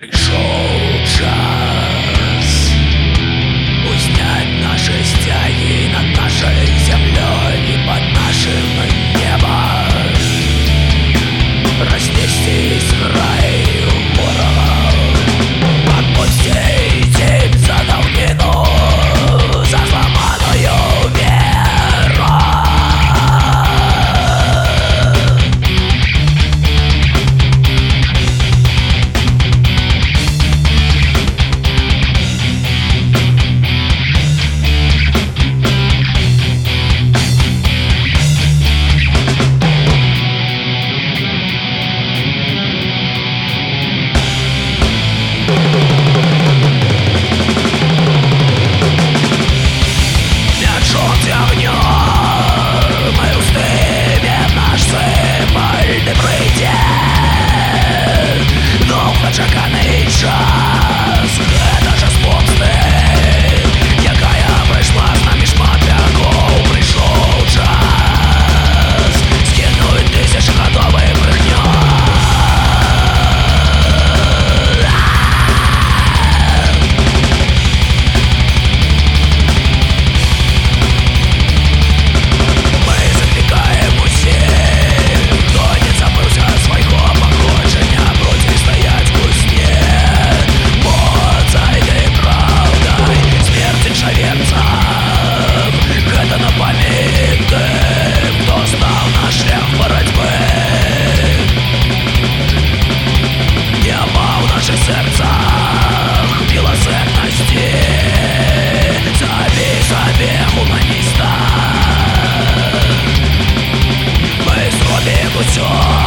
Soldier soul